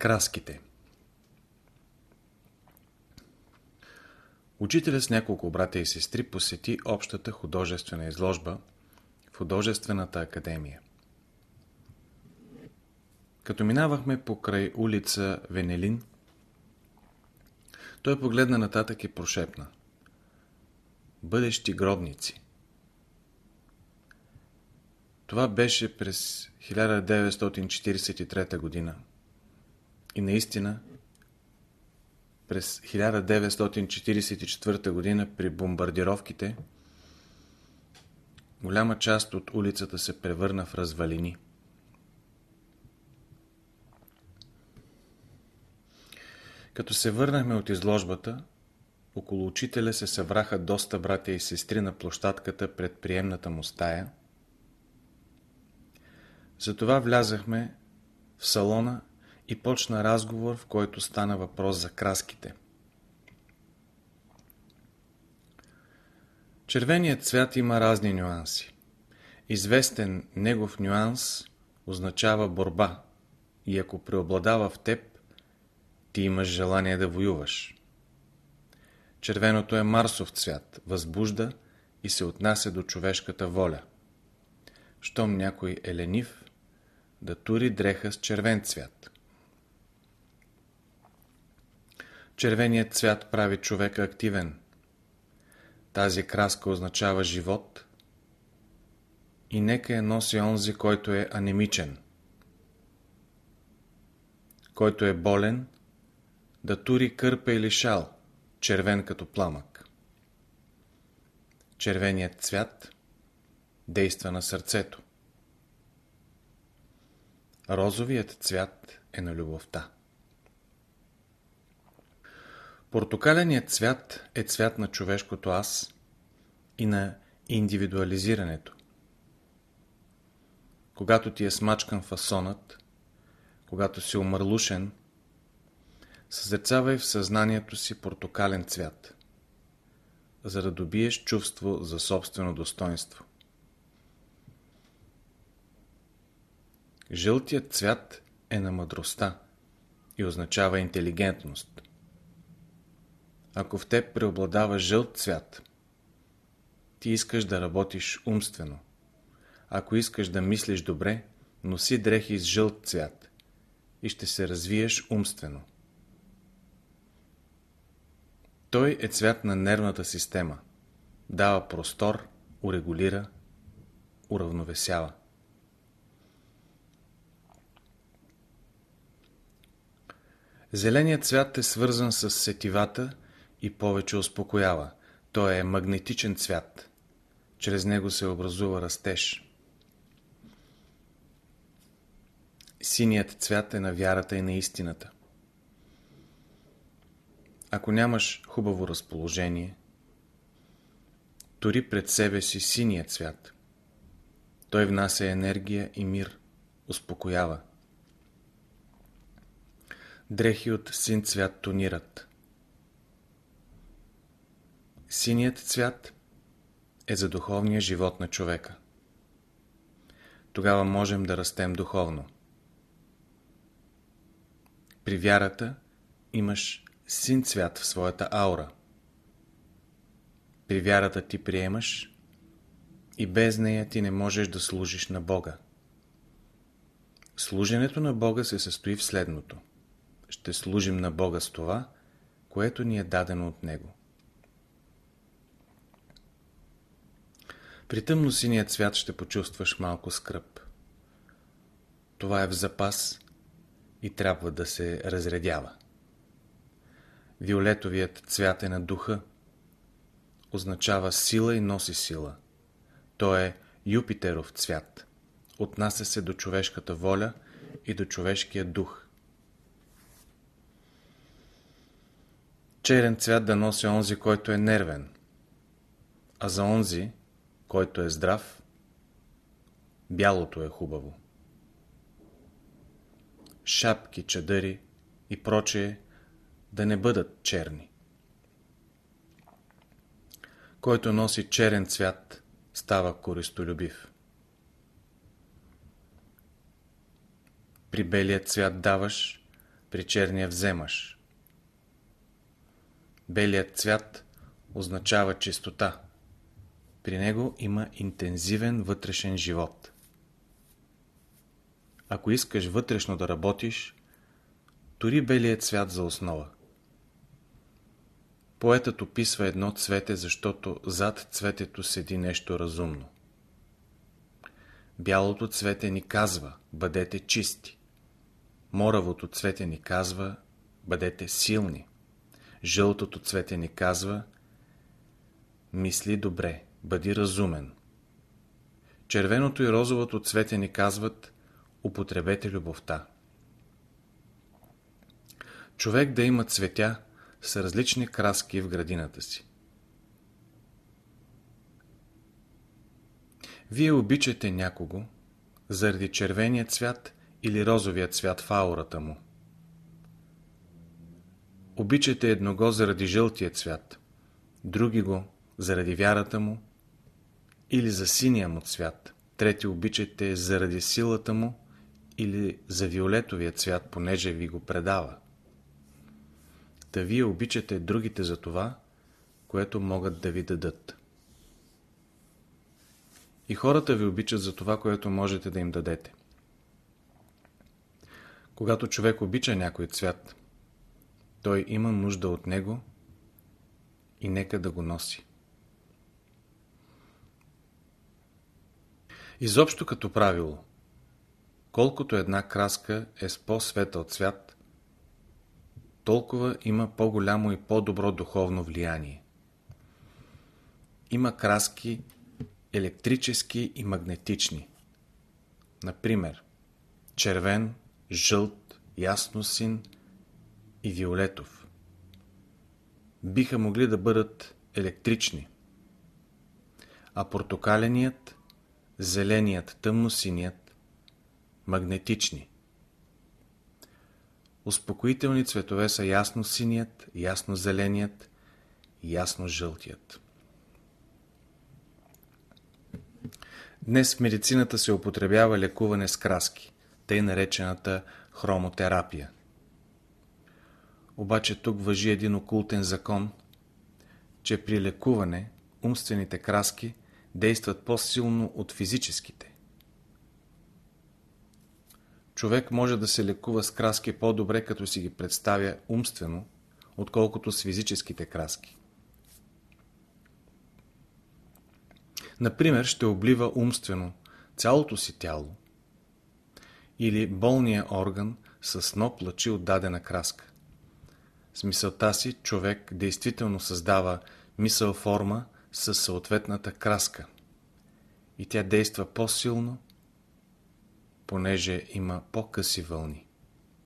Краските Учителя с няколко брата и сестри посети общата художествена изложба в художествената академия. Като минавахме покрай улица Венелин, той погледна нататък и прошепна. Бъдещи гробници. Това беше през 1943 година. И наистина, през 1944 година при бомбардировките, голяма част от улицата се превърна в развалини. Като се върнахме от изложбата, около учителя се събраха доста братя и сестри на площадката пред приемната му стая. Затова влязахме в салона и почна разговор, в който стана въпрос за краските. Червеният цвят има разни нюанси. Известен негов нюанс означава борба и ако преобладава в теб, ти имаш желание да воюваш. Червеното е Марсов цвят, възбужда и се отнася до човешката воля. Щом някой е ленив, да тури дреха с червен цвят. Червеният цвят прави човека активен. Тази краска означава живот и нека я носи онзи, който е анемичен. Който е болен, да тури кърпа или шал, червен като пламък. Червеният цвят действа на сърцето. Розовият цвят е на любовта. Портокаленият цвят е цвят на човешкото аз и на индивидуализирането. Когато ти е смачкан фасонът, когато си умърлушен, съзерцавай в съзнанието си портокален цвят, за да добиеш чувство за собствено достоинство. Жълтият цвят е на мъдростта и означава интелигентност. Ако в теб преобладава жълт цвят, ти искаш да работиш умствено. Ако искаш да мислиш добре, носи дрехи с жълт цвят и ще се развиеш умствено. Той е цвят на нервната система. Дава простор, урегулира, уравновесява. Зеленият цвят е свързан с сетивата и повече успокоява. Той е магнетичен цвят. Чрез него се образува растеж. Синият цвят е на вярата и на истината. Ако нямаш хубаво разположение, тори пред себе си синия цвят. Той внася енергия и мир, успокоява. Дрехи от син цвят тонират. Синият цвят е за духовния живот на човека. Тогава можем да растем духовно. При вярата имаш син цвят в своята аура. При вярата ти приемаш и без нея ти не можеш да служиш на Бога. Служенето на Бога се състои в следното. Ще служим на Бога с това, което ни е дадено от Него. При тъмно синия цвят ще почувстваш малко скръп. Това е в запас и трябва да се разредява. Виолетовият цвят е на духа. Означава сила и носи сила. Той е Юпитеров цвят. Отнася се до човешката воля и до човешкия дух. Черен цвят да носи онзи, който е нервен. А за онзи, който е здрав, бялото е хубаво. Шапки, чадъри и прочее да не бъдат черни. Който носи черен цвят, става користолюбив. При белия цвят даваш, при черния вземаш. Белият цвят означава чистота. При него има интензивен вътрешен живот. Ако искаш вътрешно да работиш, тори белият цвят за основа. Поетът описва едно цвете, защото зад цветето седи нещо разумно. Бялото цвете ни казва, бъдете чисти. Моравото цвете ни казва, бъдете силни. Жълтото цвете ни казва, мисли добре, бъди разумен. Червеното и розовото цвете ни казват, употребете любовта. Човек да има цветя с различни краски в градината си. Вие обичате някого заради червения цвят или розовия цвят в аурата му. Обичате едного заради жълтия цвят, други го заради вярата му или за синия му цвят, трети обичате заради силата му или за виолетовия цвят, понеже ви го предава. Та вие обичате другите за това, което могат да ви дадат. И хората ви обичат за това, което можете да им дадете. Когато човек обича някой цвят, той има нужда от него и нека да го носи. Изобщо като правило, колкото една краска е с по-светъл цвят, толкова има по-голямо и по-добро духовно влияние. Има краски електрически и магнетични. Например, червен, жълт, ясно син и виолетов. Биха могли да бъдат електрични, а портокаленият, зеленият, тъмносиният магнетични. Успокоителни цветове са ясно синият, ясно зеленият и ясно жълтият. Днес в медицината се употребява лекуване с краски, тъй наречената хромотерапия. Обаче тук въжи един окултен закон, че при лекуване умствените краски действат по-силно от физическите. Човек може да се лекува с краски по-добре, като си ги представя умствено, отколкото с физическите краски. Например, ще облива умствено цялото си тяло или болния орган с сноп лъчи от дадена краска. С мисълта си човек действително създава мисъл-форма с съответната краска и тя действа по-силно, понеже има по-къси вълни.